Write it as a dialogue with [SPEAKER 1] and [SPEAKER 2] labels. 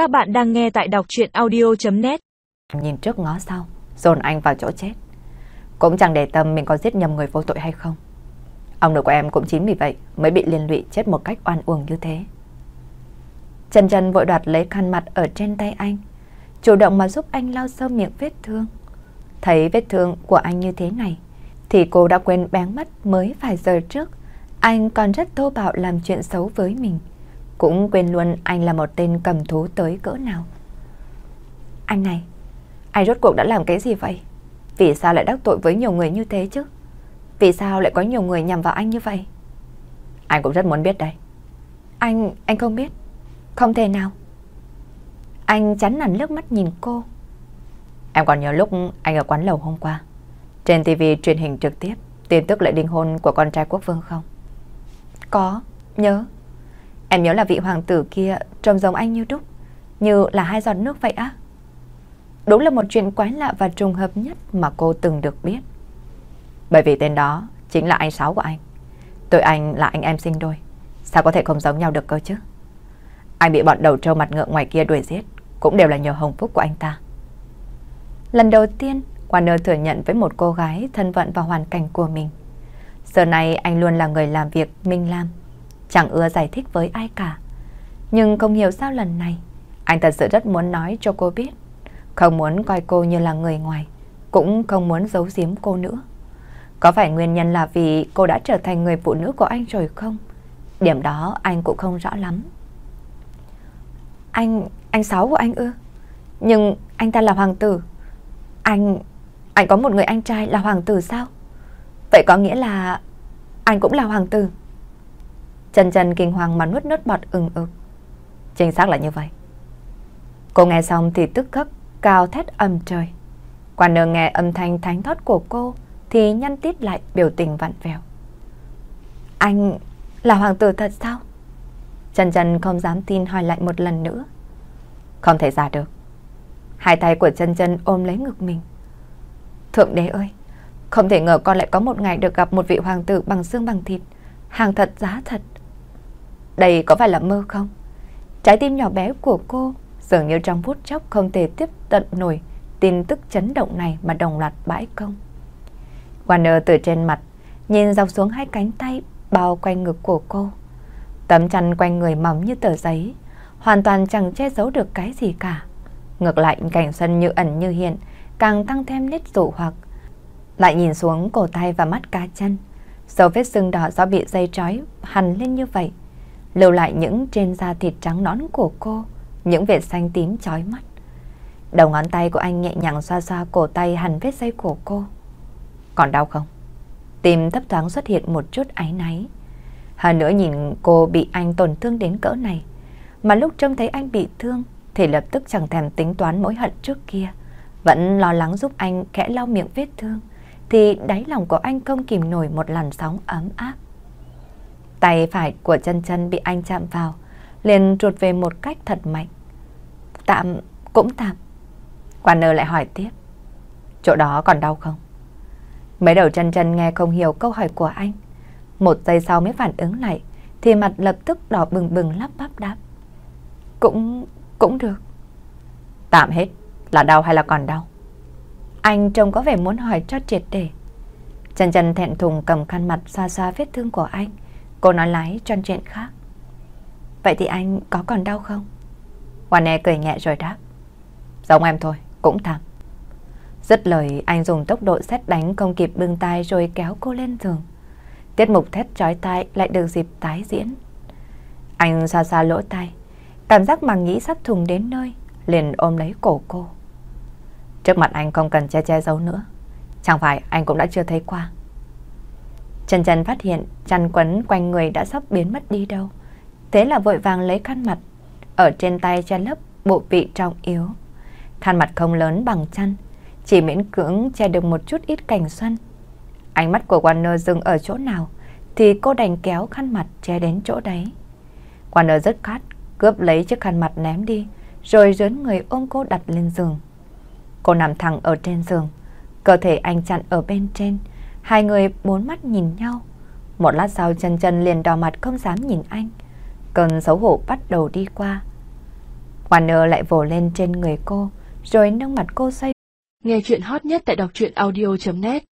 [SPEAKER 1] Các bạn đang nghe tại đọc chuyện audio.net
[SPEAKER 2] Nhìn trước ngó sau, dồn anh vào chỗ chết. Cũng chẳng để tâm mình có giết nhầm người vô tội hay không. Ông nội của em cũng chính vì vậy mới bị liên lụy chết một cách oan uổng như thế. Trần Trần vội đoạt lấy khăn mặt ở trên tay anh, chủ động mà giúp anh lau sâu miệng vết thương. Thấy vết thương của anh như thế này, thì cô đã quên bén mắt mới vài giờ trước. Anh còn rất thô bạo làm chuyện xấu với mình. Cũng quên luôn anh là một tên cầm thú tới cỡ nào. Anh này, anh rốt cuộc đã làm cái gì vậy? Vì sao lại đắc tội với nhiều người như thế chứ? Vì sao lại có nhiều người nhằm vào anh như vậy? Anh cũng rất muốn biết đây. Anh, anh không biết. Không thể nào. Anh chán nản nước mắt nhìn cô. Em còn nhớ lúc anh ở quán lầu hôm qua. Trên TV truyền hình trực tiếp, tin tức lễ đính hôn của con trai quốc vương không? Có, nhớ. Em nhớ là vị hoàng tử kia trông giống anh như đúc, như là hai giọt nước vậy á. Đúng là một chuyện quái lạ và trùng hợp nhất mà cô từng được biết. Bởi vì tên đó chính là anh Sáu của anh. Tụi anh là anh em sinh đôi. Sao có thể không giống nhau được cơ chứ? Anh bị bọn đầu trâu mặt ngựa ngoài kia đuổi giết, cũng đều là nhờ hồng phúc của anh ta. Lần đầu tiên, Warner thừa nhận với một cô gái thân phận và hoàn cảnh của mình. Giờ này anh luôn là người làm việc minh lam, chẳng ưa giải thích với ai cả. Nhưng không hiểu sao lần này, anh thật sự rất muốn nói cho cô biết. Không muốn coi cô như là người ngoài, cũng không muốn giấu giếm cô nữa. Có phải nguyên nhân là vì cô đã trở thành người phụ nữ của anh rồi không? Điểm đó anh cũng không rõ lắm. Anh, anh Sáu của anh ư? Nhưng anh ta là hoàng tử. Anh, anh có một người anh trai là hoàng tử sao? Vậy có nghĩa là anh cũng là hoàng tử. Trần Trần kinh hoàng mà nuốt nước bọt ừng ực. Chính xác là như vậy. Cô nghe xong thì tức khắc cao thét âm trời. Quan nơ nghe âm thanh thánh thoát của cô thì nhăn tít lại biểu tình vặn vẹo. Anh là hoàng tử thật sao? Trần Trần không dám tin hỏi lại một lần nữa. Không thể giả được. Hai tay của Trần Trần ôm lấy ngực mình. Thượng đế ơi, không thể ngờ con lại có một ngày được gặp một vị hoàng tử bằng xương bằng thịt, hàng thật giá thật. Đây có phải là mơ không? Trái tim nhỏ bé của cô dường như trong phút chốc không thể tiếp tận nổi tin tức chấn động này mà đồng loạt bãi công. Warner từ trên mặt nhìn dọc xuống hai cánh tay bao quanh ngực của cô. Tấm chăn quanh người mỏng như tờ giấy, hoàn toàn chẳng che giấu được cái gì cả. Ngược lại cảnh xuân như ẩn như hiện, càng tăng thêm nét dụ hoặc. Lại nhìn xuống cổ tay và mắt cá chân, dấu vết sưng đỏ do bị dây trói hằn lên như vậy, lưu lại những trên da thịt trắng nõn của cô, những vệt xanh tím chói mắt. Đầu ngón tay của anh nhẹ nhàng xoa xoa cổ tay hằn vết dây của cô. Còn đau không? Tim thấp thoáng xuất hiện một chút áy náy. Hơn nữa nhìn cô bị anh tổn thương đến cỡ này, mà lúc trông thấy anh bị thương thì lập tức chẳng thèm tính toán mối hận trước kia, vẫn lo lắng giúp anh khẽ lau miệng vết thương, thì đáy lòng của anh không kìm nổi một làn sóng ấm áp. Tay phải của chân chân bị anh chạm vào, liền trụt về một cách thật mạnh. Tạm, cũng tạm. Quan nơ lại hỏi tiếp. Chỗ đó còn đau không? Mấy đầu chân chân nghe không hiểu câu hỏi của anh. Một giây sau mới phản ứng lại, thì mặt lập tức đỏ bừng bừng lắp bắp đáp. Cũng, cũng được. Tạm hết, là đau hay là còn đau? Anh trông có vẻ muốn hỏi cho triệt để. Chân chân thẹn thùng cầm khăn mặt xoa xoa vết thương của anh. Cô nói lái cho chuyện khác. Vậy thì anh có còn đau không? Hoàn e cười nhẹ rồi đáp. Giống em thôi, cũng thảm. Dứt lời anh dùng tốc độ xét đánh không kịp bưng tay rồi kéo cô lên giường. Tiết mục thét trói tai lại được dịp tái diễn. Anh xa xa lỗ tai, cảm giác màng nghĩ sắp thùng đến nơi, liền ôm lấy cổ cô. Trước mặt anh không cần che che giấu nữa, chẳng phải anh cũng đã chưa thấy qua. Trần Trần phát hiện chăn quấn quanh người đã sắp biến mất đi đâu. Thế là vội vàng lấy khăn mặt, ở trên tay che lấp bộ vị trọng yếu. Khăn mặt không lớn bằng chăn, chỉ miễn cưỡng che được một chút ít cảnh xuân. Ánh mắt của Warner dừng ở chỗ nào thì cô đành kéo khăn mặt che đến chỗ đấy. Warner rất khát, cướp lấy chiếc khăn mặt ném đi, rồi dướn người ôm cô đặt lên giường. Cô nằm thẳng ở trên giường, cơ thể anh chặn ở bên trên, hai người bốn mắt nhìn nhau. Một lát sau chân chân liền đỏ mặt không dám nhìn anh. Cơn xấu hổ bắt đầu đi qua. Warner lại vồ lên trên người cô, rồi nâng mặt cô xoay.
[SPEAKER 3] Nghe chuyện hot nhất tại đọc truyện audio.net